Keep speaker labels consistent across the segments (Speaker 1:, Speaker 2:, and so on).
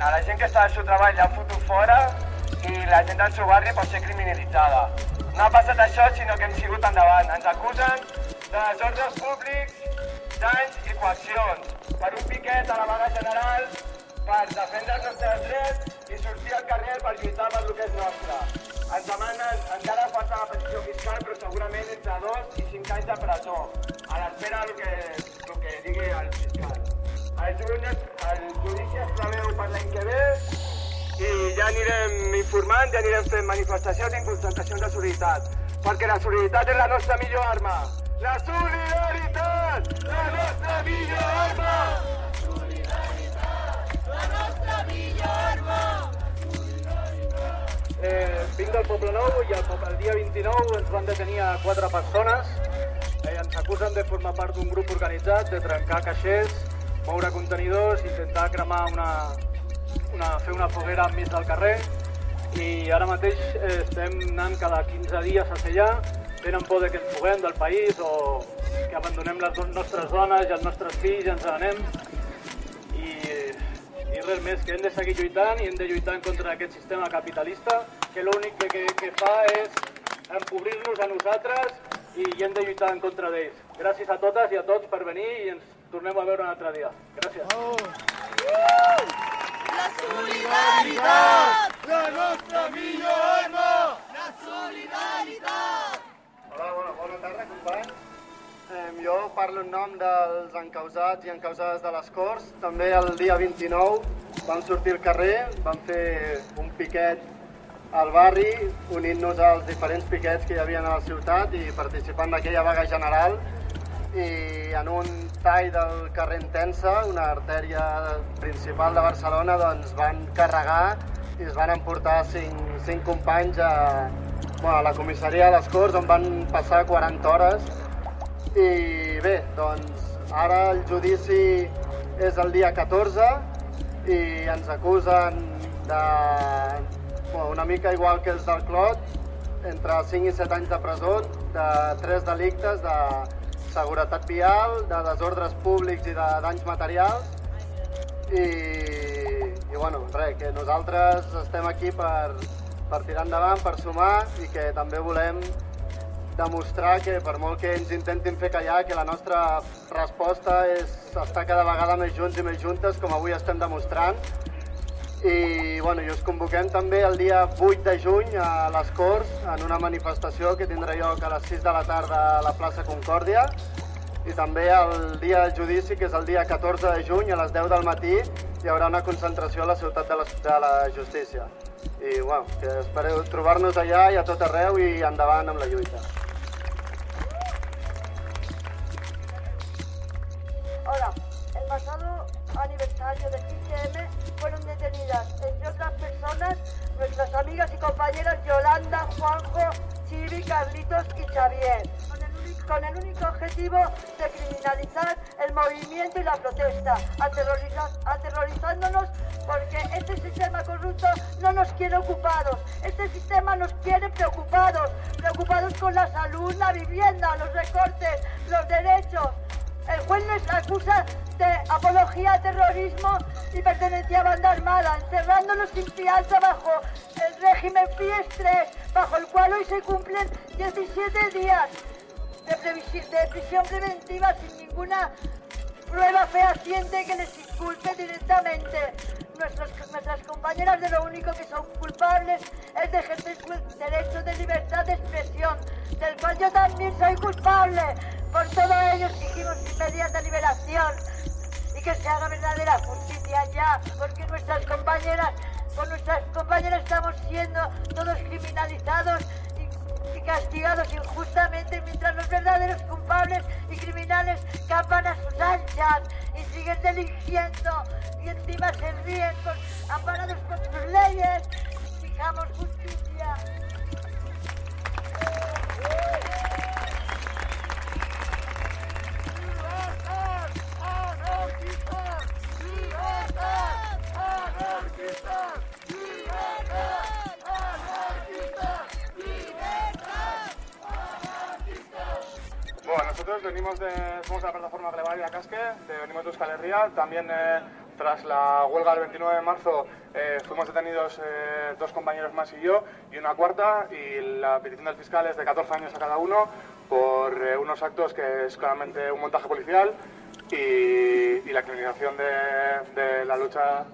Speaker 1: a la gent que està al seu treball l'han fotut fora i la gent del seu barri pot ser criminalitzada. No ha passat això, sinó que hem sigut endavant. Ens acusen de desordres públics, danys i coaccions per un piquet a la vaga general per defendre els nostres drets manifestacions i concentracions de solidaritat, perquè la solidaritat és la nostra millor arma. La solidaritat! La nostra millor arma!
Speaker 2: Eh, vinc del Poble Nou i el, el dia 29 ens van detenir a quatre persones. Eh, ens acusen de formar part d'un grup organitzat, de trencar caixers, moure contenidors, intentar cremar una, una, fer una foguera enmig del carrer i ara mateix eh, estem anant cada 15 dies a sellar, tenen por de que ens fuguem del país o que abandonem les nostres dones i els nostres fills i ens anem i, i res més, que hem de seguir lluitant i hem de lluitar contra d'aquest sistema capitalista que l'únic que, que, que fa és empobrir-nos a nosaltres i, i hem de lluitar en contra d'ells. Gràcies a totes i a tots per venir i ens tornem a veure un altre dia. Gràcies.
Speaker 3: La solidaritat!
Speaker 4: La nostra millor arma!
Speaker 3: La solidaritat!
Speaker 5: Hola, bona, bona tarda, companys. Eh, jo parlo en nom dels encausats i encausades de les Corts. També el dia 29 vam sortir al carrer, vam fer un piquet al barri, unint-nos als diferents piquets que hi havia a la ciutat i participant d'aquella vaga general i en un tall del carrer Intensa, una artèria principal de Barcelona, doncs van carregar i es van emportar cinc, cinc companys a, bueno, a la comissaria de les Corts on van passar 40 hores i bé, doncs ara el judici és el dia 14 i ens acusen de bueno, una mica igual que els del Clot, entre 5 i 7 anys de presó, de tres delictes de seguretat vial, de desordres públics i de danys materials. I, i bueno, res, que nosaltres estem aquí per, per tirar endavant, per sumar i que també volem demostrar que per molt que ens intentin fer callar, que la nostra resposta és estar cada vegada més junts i més juntes, com avui estem demostrant. I, bueno, i us convoquem també el dia 8 de juny a les Corts en una manifestació que tindrà lloc a les 6 de la tarda a la plaça Concòrdia i també el dia del judici, que és el dia 14 de juny a les 10 del matí, hi haurà una concentració a la ciutat de la, de la justícia. I bueno, que espereu trobar-nos allà i a tot arreu i endavant amb la lluita.
Speaker 6: Hola, el pasado aniversario del 15M fueron detenidas, entre otras personas, nuestras amigas y compañeras Yolanda, Juanjo, Chivi, Carlitos y Xavier, con el, único, con el único objetivo de criminalizar el movimiento y la protesta, aterroriza- aterrorizándonos este sistema corrupto no nos quiere ocupados, este sistema nos quiere preocupados, preocupados con la salud, la vivienda, los recortes, los derechos. El juez les acusa de apología a terrorismo y pertenencia a banda armada, encerrándolos sin fianza bajo el régimen FIES 3, bajo el cual hoy se cumplen 17 días de, de prisión preventiva sin ninguna prueba fehaciente que les inculpe directamente. Nuestros- nuestras compañeras de lo único que son culpables es de ejercer su derecho de libertad de expresión, del cual yo también soy culpable. Por todo ello exigimos inmediata liberación y que se haga verdadera justicia ya, porque nuestras compañeras, con nuestras compañeras estamos siendo todos criminalizados y, castigados injustamente, mientras los verdaderos culpables y criminales campan a sus anchas y siguen delinquiendo y encima se ríen con, amparados por sus leyes. Fijamos justicia.
Speaker 7: Venimos de, somos de la plataforma Grevalia Casque, venimos de Euskal Herria, también eh, Tras la huelga del 29 de marzo eh, fuimos detenidos eh, dos compañeros más y yo y una cuarta y la petición del fiscal es de 14 años a cada uno por unos actos que es claramente un montaje policial y, y la criminalización de, la lucha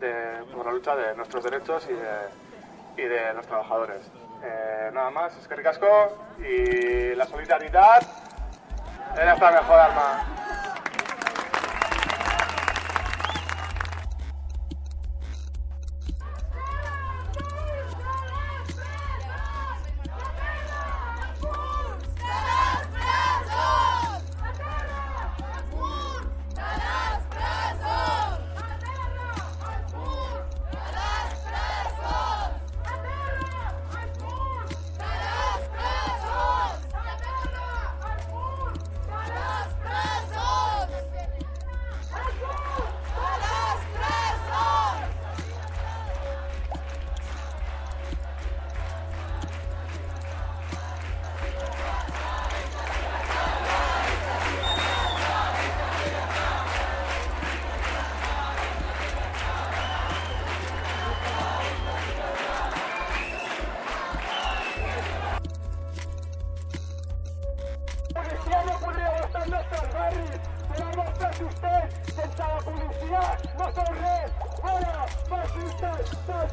Speaker 7: de, por la lucha de nuestros derechos y de, y de los trabajadores. Nada más, es que ricasco y la solidaridad es nuestra mejor arma.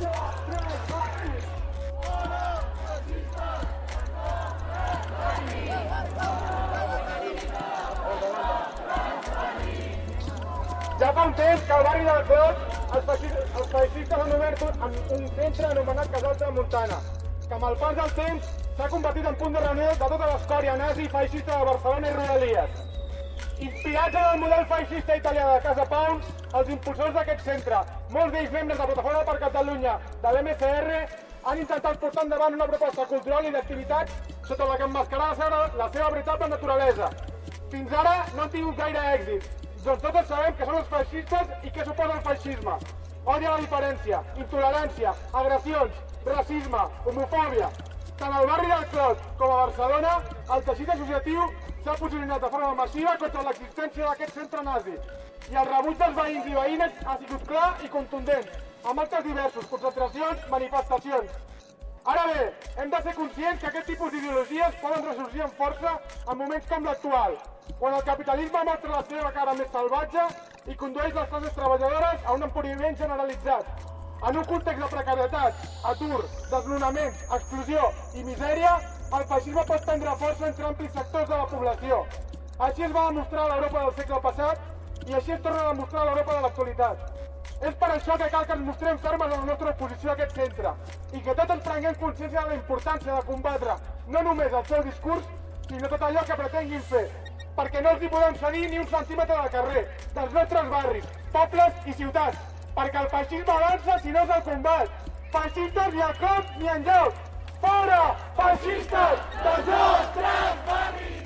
Speaker 4: Ja fa un temps que al barri del Clot els els feixistes han obert un, un centre anomenat Casals de Montana, que amb el pas del temps s'ha convertit en punt de reunió de tota l'escòria nazi i feixista de Barcelona i Rodalies. Inspirats en el model feixista italià de Casa Pau, els impulsors d'aquest centre, molts d'ells membres de Plataforma per Catalunya, de l'MCR, han intentat portar endavant una proposta cultural i d'activitats sota la que emmascarar la seva, la seva veritable naturalesa. Fins ara no han tingut gaire èxit, doncs tots sabem que són els feixistes i què suposa el feixisme. Odi a la diferència, intolerància, agressions, racisme, homofòbia. Tant al barri del Clot com a Barcelona, el teixit associatiu s'ha posicionat de forma massiva contra l'existència d'aquest centre nazi. I el rebuig dels veïns i veïnes ha sigut clar i contundent, amb actes diversos, concentracions, manifestacions. Ara bé, hem de ser conscients que aquest tipus d'ideologies poden ressorgir amb força en moments com l'actual, quan el capitalisme mostra la seva cara més salvatge i condueix les classes treballadores a un empobriment generalitzat. En un context de precarietat, atur, desnonaments, exclusió i misèria, el feixisme pot prendre força entre amplis sectors de la població. Així es va demostrar a l'Europa del segle passat i així es torna a demostrar a l'Europa de l'actualitat. És per això que cal que ens mostrem fermes en la nostra oposició a aquest centre i que tots ens prenguem consciència de la importància de combatre no només el seu discurs, sinó tot allò que pretenguin fer, perquè no els hi podem cedir ni un centímetre del carrer, dels nostres barris, pobles i ciutats, perquè el feixisme avança si no és el combat. Feixistes ni al cop ni enlloc. Fora, feixistes dels nostres barris!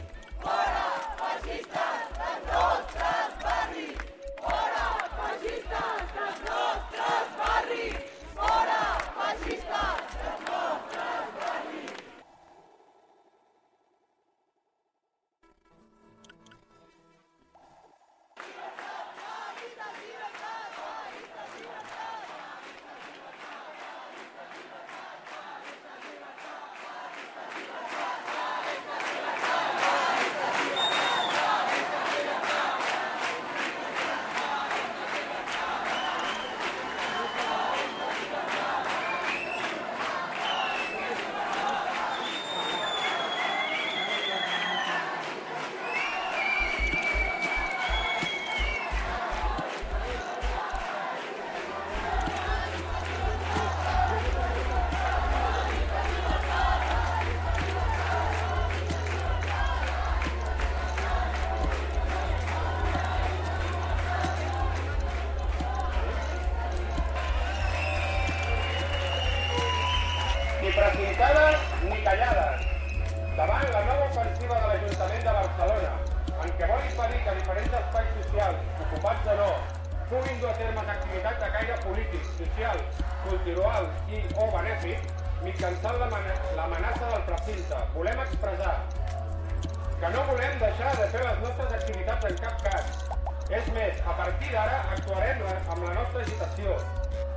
Speaker 8: Puguin dur a terme activitats de caire polític, social, cultural i o benèfic, mitjançant l'amenaça del precinte, volem expressar que no volem deixar de fer les nostres activitats en cap cas, És més, a partir d'ara actuarem amb la nostra agitació,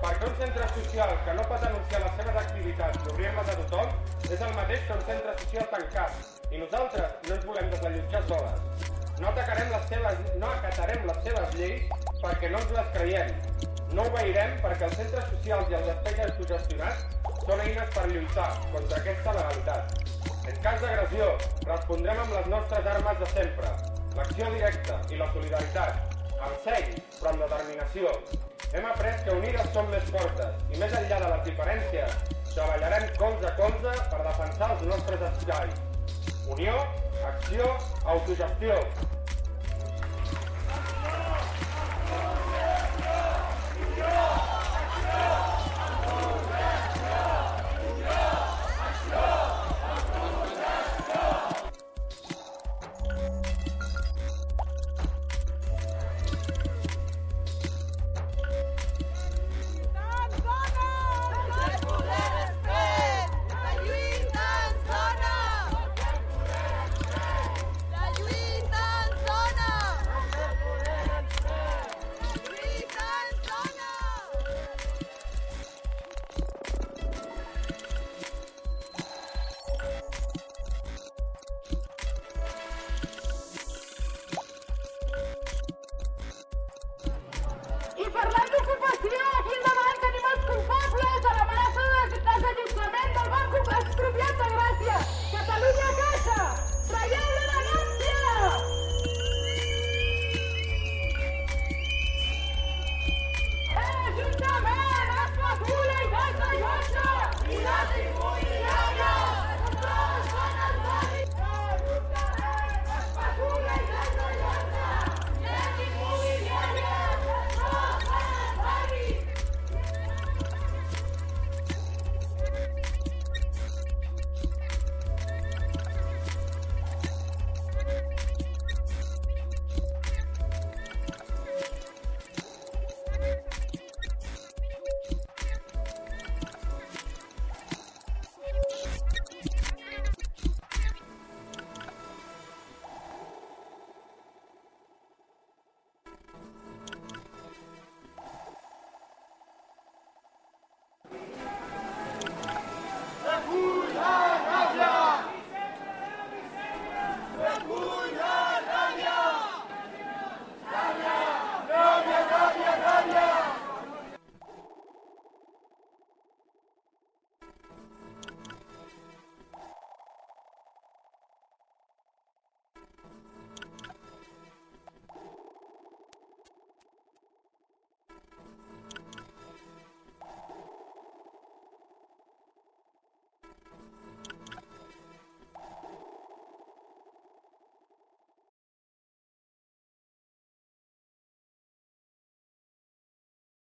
Speaker 8: perquè un centre social que no pot anunciar les seves activitats i obrir-les a tothom és el mateix que un centre social tancat, i nosaltres no ens volem desallotjar soles. No, les seves, no acatarem les seves lleis perquè no ens les creiem. No obeirem perquè els centres socials i els espais autogestionats són eines per lluitar contra aquesta legalitat. En cas d'agressió, respondrem amb les nostres armes de sempre, l'acció directa i la solidaritat, amb seny, però amb determinació. Hem après que unides som més fortes i més enllà de les diferències, treballarem colze a colze per defensar els nostres espais. Unió, acció, autogestió.